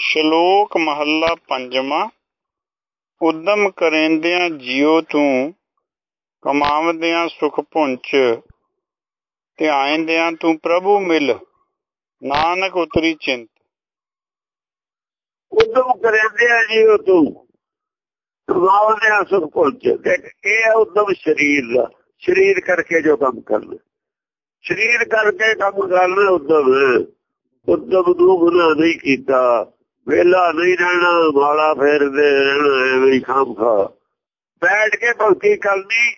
ਸ਼ਲੋਕ ਮਹੱਲਾ ਪੰਜਵਾਂ, ਉਦਮ ਕਰੇਂਦਿਆਂ ਜਿਉ ਤੂੰ, ਕਮਾਵਦਿਆਂ ਸੁਖ ਪੁੰਚ ਧਿਆਇਂਦਿਆਂ ਤੂੰ ਪ੍ਰਭੂ ਮਿਲ, ਨਾਨਕ ਉਤਰੀ ਚਿੰਤ। ਉਦਮ ਕਰੇਂਦੇ ਆ ਤੂੰ ਕਮਾਉਂਦੇ ਸੁਖ ਪੁੰਚ ਇਹ ਹੈ ਉਦਮ ਸਰੀਰ ਦਾ, ਸਰੀਰ ਕਰਕੇ ਜੋ ਕੰਮ ਕਰਨਾ। ਸਰੀਰ ਕਰਕੇ ਕੰਮ ਕਰਨਾ ਉਦਮ। ਉਦਮ ਨੂੰ ਗੁਨਾਹ ਨਹੀਂ ਕੀਤਾ। ਵੇਲਾ ਨਹੀਂ ਰਹਿਣਾ ਮਾਲਾ ਫੇਰਦੇ ਰਹਿਣਾ, ਐਵੇਂ ਖਾਮ ਖਾ। ਬੈਠ ਕੇ ਭਗਤੀ ਕਰਨੀ,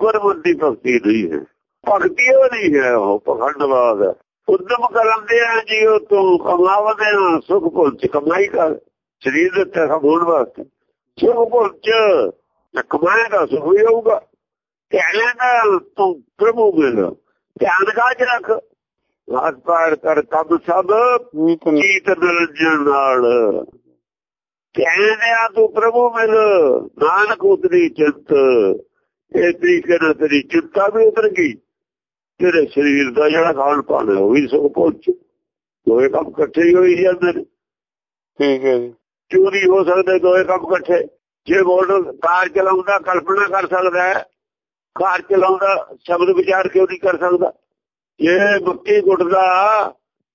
ਗੁਰਮੁਖੀ ਭਗਤੀ ਨਹੀਂ ਹੈ। ਭਗਤੀ ਉਹ ਨਹੀਂ ਹੈ, ਉਹ ਪਖੰਡਵਾਦ ਹੈ। ਉਦਮ ਕਰਨ ਦੇ ਆ ਜੀ ਉਹ ਤੂੰ ਕਮਾਵਦੇ ਆ, ਸੁਖ ਪੁੰਚ ਕਮਾਈ ਕਰ। ਸਰੀਰ ਦੇ ਤੇ ਹੋਣ ਵਾਸਤੇ। ਸੁਖ ਕਮਾਏ ਦਾ ਸੁਖ ਵੀ ਹੋਊਗਾ। ਧਿਆਨ ਨਾਲ ਤੂੰ ਪ੍ਰਭੂ ਮਿਲ ਧਿਆਨ ਕਾਜ ਰੱਖ। ਹੱਥ ਪਾਰ ਕਰ ਕੰਮ ਸਭ ਜੀਤ ਨਿਰੰਜਨ ਨਾਲ। ਕਹਿੰਦੇ ਆ ਤੂੰ ਪ੍ਰਭੂ ਮਿਲ ਨਾਨਕ ਉਤਰੀ ਚਿੰਤ। ਇਹ ਤਰੀਕੇ ਨਾਲ ਤੇਰੀ ਚਿੰਤਾ ਵੀ ਉਤਰ ਗਈ। ਤੇਰੇ ਸਰੀਰ ਦਾ ਜਿਹੜਾ ਖਾਣ ਪਾਣ ਹੈ ਉਹ ਵੀ ਸੁਖ ਪਹੁੰਚ। ਦੋਏ ਕੰਮ ਇਕੱਠੇ ਹੀ ਹੋਈ ਜਾਂਦੇ ਨੇ। ਠੀਕ ਹੈ ਜੀ। ਚੋਰੀ ਹੋ ਸਕਦੇ ਦੋਏ ਕੰਮ ਇਕੱਠੇ। ਜੇ ਮੋਟਰ ਕਾਰ ਚਲਾਉਂਦਾ ਕਲਪਨਾ ਕਰ ਸਕਦਾ ਹੈ। ਕਾਰ ਚਲਾਉਂਦਾ ਸ਼ਬਦ ਵਿਚਾਰ ਕਿਉਂ ਨਹੀਂ ਕਰ ਸਕਦਾ। ਜੇ ਮੁੱਕੀ ਗੁੱਟਦਾ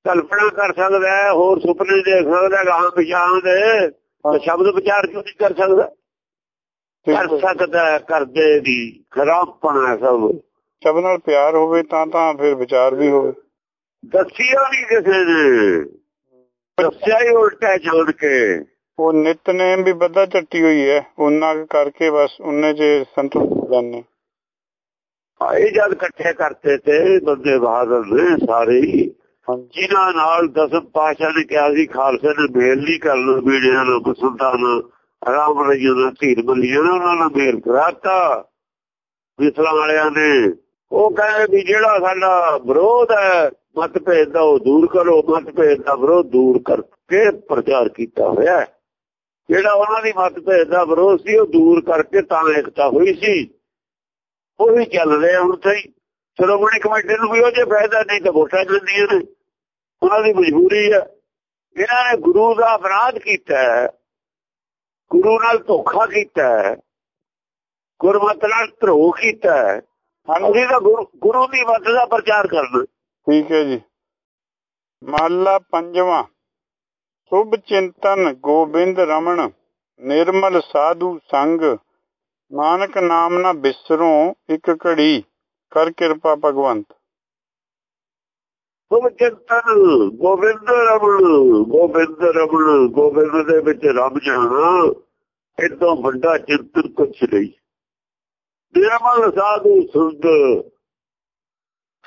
ਕਲਪਨਾ ਕਰ ਸਕਦਾ ਹੈ ਹੋਰ ਸੁਪਨੇ ਦੇਖ ਸਕਦਾ ਗਾਂ ਪਿਛਾਂ ਦੇ ਸ਼ਬਦ ਵਿਚਾਰ ਕਿਉਂ ਨਹੀਂ ਕਰ ਸਕਦਾ? ਕਰ। ਸਕਦਾ ਕਰਦੇ ਦੀ ਖਰਾਬਪਣਾ ਸਭ। ਸਭ ਨਾਲ ਪਿਆਰ ਹੋਵੇ ਤਾਂ ਤਾਂ ਫਿਰ ਵਿਚਾਰ ਵੀ ਹੋਵੇ। ਦੱਸਿਆ ਨਹੀਂ ਕਿਸੇ ਨੇ। ਦੱਸਿਆ ਹੀ ਉਲਟਾ ਜੋੜ ਕੇ। ਉਹ ਨਿਤਨੇਮ ਵੀ ਬੱਧਾ ਝੱਟੀ ਹੋਈ ਹੈ। ਉਹਨਾਂ ਕਰਕੇ ਬਸ ਉਹਨੇ ਚ ਸੰਤੁਸ਼ਟ ਜਾਂਦੇ। ਆਏ ਜਦ ਇਕੱਠੇ ਕਰਤੇ ਤੇ ਬੰਦੇ ਬਹਾਦਰ ਨੇ ਸਾਰੇ ਜਿਨ੍ਹਾਂ ਨਾਲ ਦਸਮ ਪਾਸ਼ਾ ਨੇ ਕਿਹਾ ਸੀ ਖਾਲਸੇ ਨੇ ਮੇਲ ਨਹੀਂ ਕਰਨਾ ਬੀੜਿਆਂ ਨਾਲ ਬਸੰਤਾਂ ਨਾਲ ਆਰਾਮ ਰਹੀਆਂ ਨਾਲ ਧੀਰ ਬੱਲੀਆਂ ਨਾਲ ਉਹਨਾਂ ਨਾਲ ਮੇਲ ਕਰਾਤਾ। ਵਿਸਲਾਂ ਵਾਲਿਆਂ ਨੇ ਉਹ ਕਹਿੰਦੇ ਵੀ ਜਿਹੜਾ ਸਾਡਾ ਵਿਰੋਧ ਹੈ ਮਤਭੇਦ ਦਾ ਉਹ ਦੂਰ ਕਰੋ ਮਤਭੇਦ ਦਾ ਵਿਰੋਧ ਦੂਰ ਕਰਕੇ ਪ੍ਰਚਾਰ ਕੀਤਾ ਹੋਇਆ। ਜਿਹੜਾ ਉਹਨਾਂ ਦੀ ਮਤਭੇਦ ਦਾ ਵਿਰੋਧ ਸੀ ਉਹ ਦੂਰ ਕਰਕੇ ਤਾਂ ਇਕਤਾ ਹੋਈ ਸੀ। ਉਹ ਵੀ ਚੱਲ ਰਿਹਾ ਹੁਣ ਤਾਈ ਸ਼੍ਰੋਮਣੀ ਕਮੇਟੀ ਨੂੰ ਵੀ ਉਹ ਜੇ ਫਾਇਦਾ ਨਹੀਂ ਤਾਂ ਵੋਟਾਂ ਦਿੰਦੀਆਂ ਨੇ ਉਹਨਾਂ। ਦੀ ਮਜਬੂਰੀ ਹੈ ਇਹਨਾਂ ਨੇ ਗੁਰੂ ਦਾ ਅਪਰਾਧ ਕੀਤਾ ਹੈ। ਗੁਰੂ ਨਾਲ ਧੋਖਾ ਕੀਤਾ ਹੈ। ਗੁਰਮਤ ਨਾਲ ਧਰੋਹ ਕੀਤਾ ਹੈ। ਅਸੀਂ ਤਾਂ ਗੁਰੂ ਦੀ ਮੱਤ ਦਾ ਪ੍ਰਚਾਰ ਕਰਨਾ। ਠੀਕ ਹੈ ਜੀ। ਮਹੱਲਾ ਪੰਜਵਾਂ। ਸੁਭ ਚਿੰਤਨ ਗੋਬਿੰਦ ਰਮਣ, ਨਿਰਮਲ ਸਾਧੂ ਸੰਗ। ਨਾਨਕ ਨਾਮ ਨਾ ਬਿਸਰੋ ਇੱਕ ਘੜੀ, ਕਰ ਕਿਰਪਾ ਭਗਵੰਤ। ਸੁਭ ਚਿੰਤਨ ਗੋਬਿੰਦ ਰਮਣ ਗੋਬਿੰਦ ਰਮਣ, ਗੋਬਿੰਦ ਦੇ ਵਿੱਚ ਰੱਬ ਜਾਣਾ ਇਦੋਂ ਵੱਡਾ ਚਿੰਤਨ ਕੁਛ ਨਹੀਂ। ਨਿਰਮਲ ਸਾਧੂ ਸੁਧ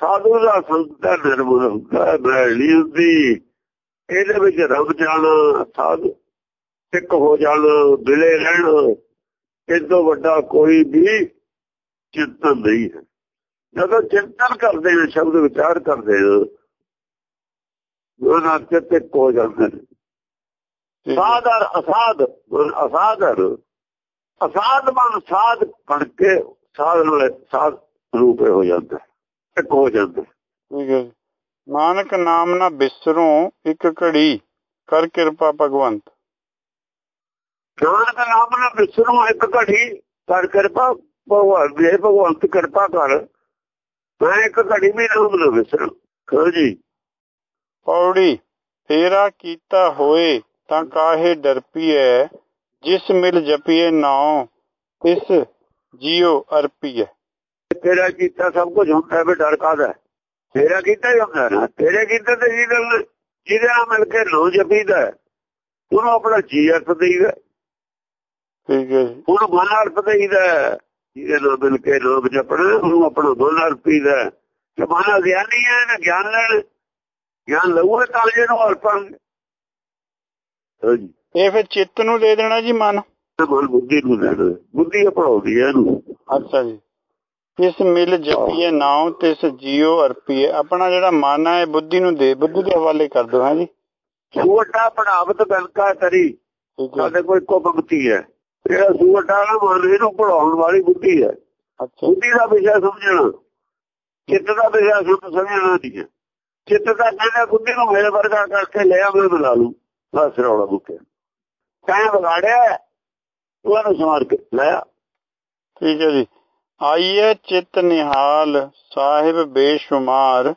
ਸਾਧੂ ਦਾ ਸੰਤਾ ਨਿਰਮਲ ਹੁੰਦਾ ਬੈਲੀ ਹੁੰਦੀ ਇਹਦੇ ਵਿੱਚ ਰੱਬ ਜਾਣਾ, ਸਾਧੂ ਇੱਕ ਹੋ ਜਾਣਾ ਬਿਲੇ ਰਹਿਣਾ। ਇਦੋਂ ਵੱਡਾ ਕੋਈ ਵੀ ਚਿੰਤਨ ਨਹੀਂ ਹੈ ਜਦੋਂ ਚਿੰਤਨ ਕਰਦੇ ਨੇ ਸ਼ਬਦ ਵਿਚਾਰ ਕਰਦੇ ਨੇ ਉਹਨਾਂ ਇੱਕ ਹੋ ਜਾਂਦੇ ਨੇ ਠੀਕ ਹੈ। ਸਾਧ ਔਰ ਅਸਾਧ ਮਨ ਅਸਾਧ ਮਨ ਸਾਧ ਬਣ ਕੇ ਸਾਧ ਨਾਲ ਸਾਧ ਰੂਪੇ ਹੋ ਜਾਂਦਾ ਹੈ, ਇੱਕ ਹੋ ਜਾਂਦਾ ਹੈ। ਠੀਕ ਹੈ ਨਾਨਕ ਨਾਮ ਨਾ ਬਿਸਰੋ ਇੱਕ ਘੜੀ ਕਰ ਕਿਰਪਾ ਭਗਵੰਤ ਨਾਨਕ ਨਾਮ ਨਾਲ ਵਿਸਰੂ ਇੱਕ ਘੜੀ ਕਰ ਕਿਰਪਾ ਭਗਵਾਨ ਦੇ ਭਗਵੰਤ ਕਿਰਪਾ ਕਰ। ਮੈਂ ਇੱਕ ਘੜੀ ਵੀ ਨਾਮ ਨਾ ਵਿਸਰੂ ਕਹੋ ਜੀ। ਪੌੜੀ ਤੇਰਾ ਕੀਤਾ ਹੋਏ ਤਾਂ ਕਾਹੇ ਡਰਪੀਐ? ਜਿਸ ਮਿਲ ਜਪੀਏ ਨਾਉ ਤਿਸ ਜਿਉ ਅਰਪੀਐ। ਤੇਰਾ ਕੀਤਾ ਸਭ ਕੁਝ ਹੁੰਦਾ ਵੀ ਡਰ ਕਾਹਦਾ ਹੈ? ਤੇਰਾ ਕੀਤਾ ਹੀ ਹੁੰਦਾ ਨਾ। ਤੇਰੇ ਕੀਤਾ ਤੇ ਜਿਹਦੇ ਨਾਲ ਮਿਲ ਕੇ ਲੋ ਜਪੀਦਾ ਉਹਨੂੰ ਆਪਣਾ ਜੀ ਅਰਥ ਦੇਈਦਾ ਠੀਕ ਹੈ ਉਹਨੂੰ ਮਨ ਅਰਥ ਦੇਈਦਾ। ਜਿਹਦੇ ਨਾਲ ਮਿਲ ਕੇ ਲੋਕ ਜਪਣਾ ਉਹਨੂੰ ਆਪਣਾ ਮਨ ਅਰਥ ਦੇਈਦਾ ਹੈ। ਤੇ ਮਨ ਅਗਿਆਨੀ ਹੈ ਨਾ ਗਿਆਨ ਲੈਣ। ਗਿਆਨ ਲਊਗਾ ਤਾਂ ਜਿਹਨੂੰ ਅਰਪਾਂਗੇ ਹਾਂਜੀ ਇਹ ਫਿਰ ਚਿੱਤ ਨੂੰ ਦੇ ਦੇਣਾ ਜੀ ਮਨ। ਮਨ ਬੁੱਧੀ ਨੂੰ ਲੈਣਾ ਬੁੱਧੀ ਪੜਾਉਂਦੀ ਹੈ ਇਹਨੂੰ। ਅੱਛਾ ਜੀ। ਇਸ ਮਿਲ ਜਪੀਏ ਨਾਉ ਤਿਸ ਜਿਉ ਅਰਪੀਏ। ਆਪਣਾ ਜਿਹੜਾ ਮਨ ਹੈ ਬੁੱਧੀ ਨੂੰ ਦੇ ਬੁੱਧੀ ਦੇ ਹਵਾਲੇ ਕਰ ਦੋ ਹਾਂ ਜੀ। ਸੂਟਾ ਪੜਾਵਤ ਬਲਕਾ ਤਰੀ। ਸਾਡੇ ਕੋਈ ਕੋ ਭਗਤੀ ਹੈ। ਜਿਹੜਾ ਸੂਟਾ ਨਾ ਮਨ ਇਹਨੂੰ ਪੜਾਉਣ ਵਾਲੀ ਬੁੱਧੀ ਹੈ। ਬੁੱਧੀ ਦਾ ਵਿਸ਼ਾ ਸਮਝਣਾ ਚਿੱਤ ਦਾ ਵਿਸ਼ਾ ਸਮਝਣਾ ਨਹੀਂ ਹੈ। ਚਿੱਤ ਦਾ ਕਹਿੰਦਾ ਬੁੱਧੀ ਨੂੰ ਮੇਰੇ ਵਰਗਾ ਕਰਕੇ ਲਿਆ ਮੈਂ ਬੁਲਾ ਲੂ ਬਸ ਰੌਲਾ ਮੁੱਕਿਆ ਤੈਂ ਵਿਗਾੜਿਆ ਤੂੰ ਇਹਨੂੰ ਸਮਾਰ ਕੇ ਲਿਆ ਠੀਕ ਹੈ ਜੀ। ਆਈਏ ਚਿਤ ਨਿਹਾਲ ਸਾਹਿਬ ਬੇਸ਼ੁਮਾਰ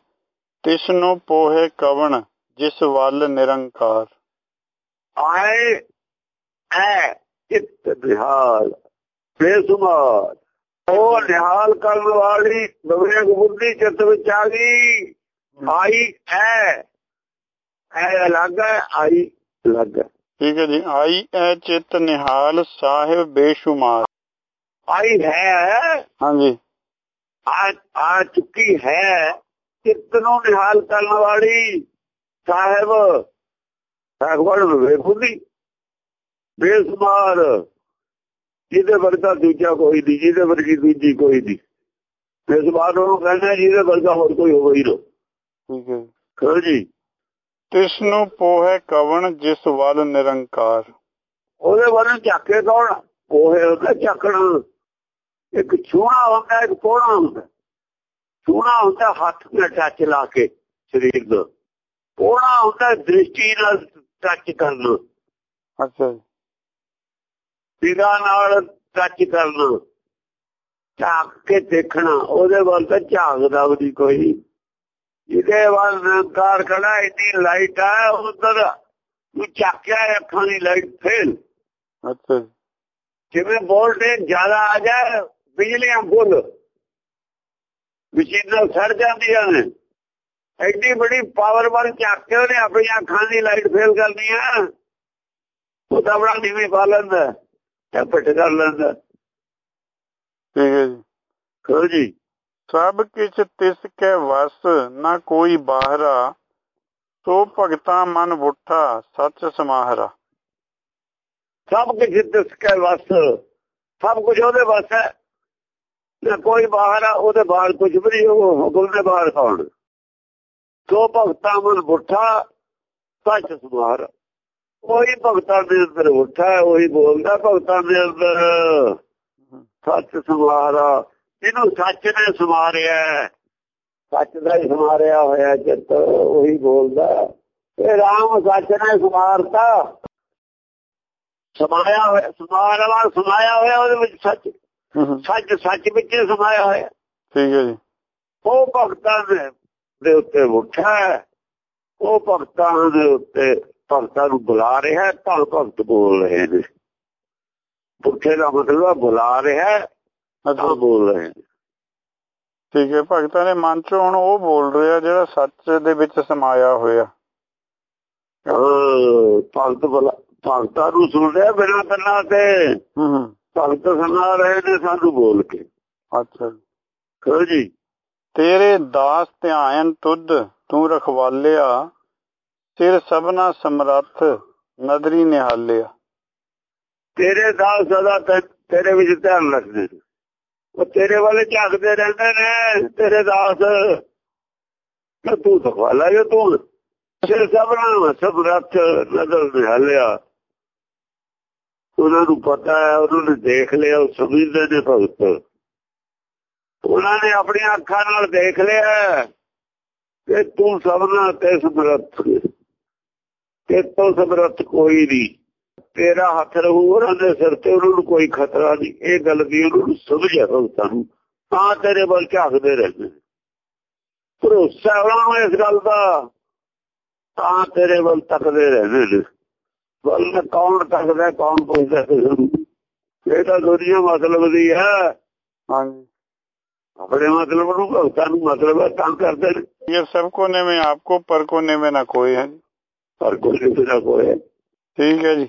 ਤਿਸ ਨੂੰ ਪੋਹੇ ਕਵਣ ਜਿਸ ਵੱਲ ਨਿਰੰਕਾਰ। ਆਏ ਐ ਚਿੱਤ ਨਿਹਾਲ ਬੇਸੁਮਾਰ ਉਹ ਨਿਹਾਲ ਕਰਨ ਵਾਲੀ ਵਿਵੇਕ ਬੁੱਧੀ ਚਿੱਤ ਵਿੱਚ ਆ ਗਈ। ਆਈ ਐ। ਐ ਅਲੱਗ ਹੈ ਆਈ ਅਲੱਗ ਹੈ ਠੀਕ ਹੈ ਜੀ। ਆਈ ਐ ਚਿਤ ਨਿਹਾਲ ਸਾਹਿਬ ਬੇਸ਼ੁਮਾਰ। ਆਈ ਹੈ। ਹਾਂਜੀ। ਆ ਆ ਚੁੱਕੀ ਹੈ। ਚਿੱਤ ਨੂੰ ਨਿਹਾਲ ਕਰਨ ਵਾਲੀ ਸਾਹਿਬ। ਭਗਵਾਨ ਵਿਵੇਕ ਬੁੱਧੀ। ਬੇਸੁਮਾਰ ਜਿਹਦੇ ਵਰਗਾ ਦੂਜਾ ਕੋਈ ਨਹੀਂ ਜਿਹਦੇ ਵਰਗੀ ਦੂਜੀ ਕੋਈ ਨਹੀਂ। ਬੇਸੁਮਾਰ ਨੂੰ ਕਹਿੰਦਾ ਜਿਹਦੇ ਵਰਗਾ ਹੋਰ ਕੋਈ ਹੋਵੇ ਹੀ ਨਾ। ਠੀਕ ਹੈ। ਜੀ ਖੋ ਜੀ। ਤਿਸ ਨੂੰ ਪੋਹੇ ਕਵਣ ਜਿਸ ਵੱਲ ਨਿਰੰਕਾਰ। ਉਹਦੇ ਬਾਰੇ ਝਾਕੇ ਕੌਣ ਉਹ ਉਹਦਾ ਝਾਕਣਾ। ਇੱਕ ਛੂਣਾ ਹੁੰਦਾ ਇੱਕ ਪੋਣਾ ਹੁੰਦਾ। ਛੂਣਾ ਹੁੰਦਾ ਹੱਥ ਨਾਲ ਟੱਚ ਲਾ ਕੇ ਸਰੀਰ ਦਾ। ਪੋਣਾ ਹੁੰਦਾ ਦ੍ਰਿਸ਼ਟੀ ਨਾਲ ਟੱਚ ਕਰਨਾ। ਅੱਛਾ ਸਿਰਾਂ ਨਾਲ ਟੱਚ ਕਰਨਾ ਝਾਕ ਕੇ ਦੇਖਣਾ ਉਹਦੇ ਵੱਲ ਤਾਂ ਝਾਕਦਾ ਵੀ ਕੋਈ। ਜਿਹਦੇ ਵੱਲ ਨਿਰੰਕਾਰ ਖੜਾ ਇੰਨੀ ਲਾਈਟ ਆ ਉਧਰ ਤੂੰ ਝਾਕਿਆ ਅੱਖਾਂ ਦੀ ਲਾਈਟ ਫੇਲ ਅੱਛਾ। ਜਿਵੇਂ ਵੋਲਟੇਜ ਜ਼ਿਆਦਾ ਆ ਜਾਏ ਬਿਜਲੀਆਂ ਫੁੱਲ। ਮਸ਼ੀਨਾਂ ਸੜ ਜਾਂਦੀਆਂ ਨੇ। ਐਡੀ ਬੜੀ ਪਾਵਰ ਵੱਲ ਝਾਕ ਕੇ ਉਹਨੇ ਆਪਣੀਆਂ ਅੱਖਾਂ ਦੀ ਲਾਈਟ ਫੇਲ ਕਰਨੀ ਆ ਉਹ ਤਾਂ ਬੜਾ ਨੀਵੇਂ ਪਾ ਲੈਂਦਾ ਤੇ ਪਿੱਟ ਕਰ ਲੈਂਦਾ। ਠੀਕ ਹੈ। ਜੀ ਖੋ ਜੀ? ਸਭ ਕਿਛ ਤਿਸ ਕੈ ਵਸ ਨਾ ਕੋਈ ਬਾਹਰਾ। ਸੋ ਭਗਤਾ ਮਨ ਬੁੱਠਾ ਸੱਚ ਸਮਾਹਰਾ। ਸਭ ਕੁਝ ਦਿਸ ਕੇ ਵਸ। ਸਭ ਕੁਝ ਉਹਦੇ ਵਸ ਹੈ। ਨਾ ਕੋਈ ਬਾਹਰ ਉਹਦੇ ਬਾਹਰ ਕੁਝ ਵੀ ਨਹੀਂ ਉਹ ਹੁਕਮ ਦੇ ਬਾਹਰ ਕੌਣ? ਸੋ ਭਗਤਾ ਮਨ ਬੁੱਠਾ ਸੱਚ ਸਮਾਰ ਕੋਈ ਭਗਤਾਂ ਦੇ ਅੰਦਰ ਉੱਠਾ ਉਹੀ ਬੋਲਦਾ ਭਗਤਾਂ ਦੇ ਅੰਦਰ। ਸੱਚ ਸਮਾਰਾ ਇਹਨੂੰ ਸੱਚ ਨੇ ਸਮਾਰਿਆ। ਸੱਚ ਦਾ ਹੀ ਸਮਾਰਿਆ ਹੋਇਆ ਚਿੱਤ ਉਹੀ ਬੋਲਦਾ। ਇਹ ਰਾਮ ਸੱਚ ਨੇ ਸਮਾਰਤਾ ਸਮਾਇਆ ਹੋਇਆ ਸਮਾਰਵਾ ਸਮਾਇਆ ਹੋਇਆ ਉਹਦੇ ਵਿੱਚ ਸੱਚ। ਸੱਚ ਸੱਚ ਵਿੱਚ ਸਮਾਇਆ ਹੋਇਆ। ਠੀਕ ਹੈ ਜੀ। ਉਹ ਭਗਤਾਂ ਦੇ ਦੇ ਉੱਤੇ ਉੱਠਾ। ਉਹ ਭਗਤਾਂ ਦੇ ਉੱਤੇ ਭਗਤਾਂ ਨੂੰ ਬੁਲਾ ਰਿਹਾ ਤਾਂ ਭਗਤ ਬੋਲ ਰਹੇ ਨੇ। ਪੁੱਠੇ ਦਾ ਮਤਲਬ ਬੁਲਾ ਰਿਹਾ ਅੱਛਾ ਬੋਲ ਰਹੇ ਠੀਕ ਹੈ ਭਗਤਾਂ ਦੇ ਮਨ ਚੋਂ ਹੁਣ ਉਹ ਬੋਲ ਰਿਹਾ ਜਿਹੜਾ ਸੱਚ ਦੇ ਵਿੱਚ ਸਮਾਇਆ ਹੋਇਆ। ਭਗਤ ਬੁਲਾ ਭਗਤਾਂ ਨੂੰ ਸੁਣ ਰਿਹਾ ਬਿਨਾਂ ਕੰਨਾਂ ਤੇ। ਭਗਤ ਸੁਣਾ ਰਹੇ ਨੇ ਸਾਨੂੰ ਬੋਲ ਕੇ। ਅੱਛਾ। ਜੀ। ਤੇਰੇ ਦਾਸ ਧਿਆਨ ਤੁਧ ਤੂੰ ਰਖਵਾਲਿਆ। ਸਿਰ ਸਭਨਾ ਸਮਰੱਥ, ਨਦਰੀ ਨਿਹਾਲਿਆ। ਤੇਰੇ ਦਾਸ ਸਦਾ ਤੇਰੇ ਵਿੱਚ ਧਿਆਨ ਰੱਖਦੇ ਉਹ ਤੇਰੇ ਵਾਲੇ ਝਾਕਦੇ ਰਹਿੰਦੇ ਨੇ, ਤੇਰੇ ਦਾਸ। ਤੂੰ ਸਖਵਾਲਾ ਜੋ ਤੂੰ। ਸਿਰ ਸਭਨਾ ਸਭ ਰੱਖ ਨਿਹਾਲਿਆ। ਉਹਨਾਂ ਨੂੰ ਪਤਾ ਹੈ, ਉਹਨਾਂ ਨੇ ਦੇਖ ਲਿਆ, ਉਹ ਸਮਝਦੇ ਨੇ ਭਗਤ। ਉਹਨਾਂ ਨੇ ਆਪਣੀਆਂ ਅੱਖਾਂ ਨਾਲ ਦੇਖ ਲਿਆ। ਕਿ ਤੂੰ ਸਭਨਾ ਤੇ ਸਮਰੱਥ। ਕਿ ਤੂੰ ਸਮਰੱਥ ਕੋਈ ਨਹੀਂ ਤੇਰਾ ਹੱਥ ਰਹੂ ਉਹਨਾਂ ਦੇ ਸਿਰ ਤੇ ਉਹਨਾਂ ਨੂੰ ਕੋਈ ਖਤਰਾ ਨਹੀਂ ਇਹ ਗੱਲ ਦੀ ਉਹਨਾਂ ਨੂੰ ਸਮਝ ਆ ਭਗਤਾਂ ਨੂੰ ਤਾਂ ਤੇਰੇ ਵੱਲ ਝਾਕਦੇ ਰਹਿੰਦੇ ਨੇ। ਭਰੋਸਾ ਉਹਨਾਂ ਨੂੰ ਇਸ ਗੱਲ ਦਾ ਤਾਂ ਤੇਰੇ ਵੱਲ ਤੱਕਦੇ ਰਹਿੰਦੇ ਨੇ ਵੱਲ ਕੌਣ ਤੱਕਦਾ ਕੌਣ ਪੁੱਛਦਾ ਕਿਸੇ ਨੂੰ ਇਹ ਤਾਂ ਦੁਨੀਆ ਮਤਲਬ ਦੀ ਹੈ ਹਾਂਜੀ ਆਪਣੇ ਮਤਲਬ ਨੂੰ ਭਗਤਾਂ ਨੂੰ ਮਤਲਬ ਹੈ ਤਾਂ ਕਰਦੇ ਨੇ ये सबको ने में आपको पर को ने में ना कोई है ਹਰ ਕੋਈ ਕਿਸੇ ਦਾ ਠੀਕ ਹੈ ਜੀ।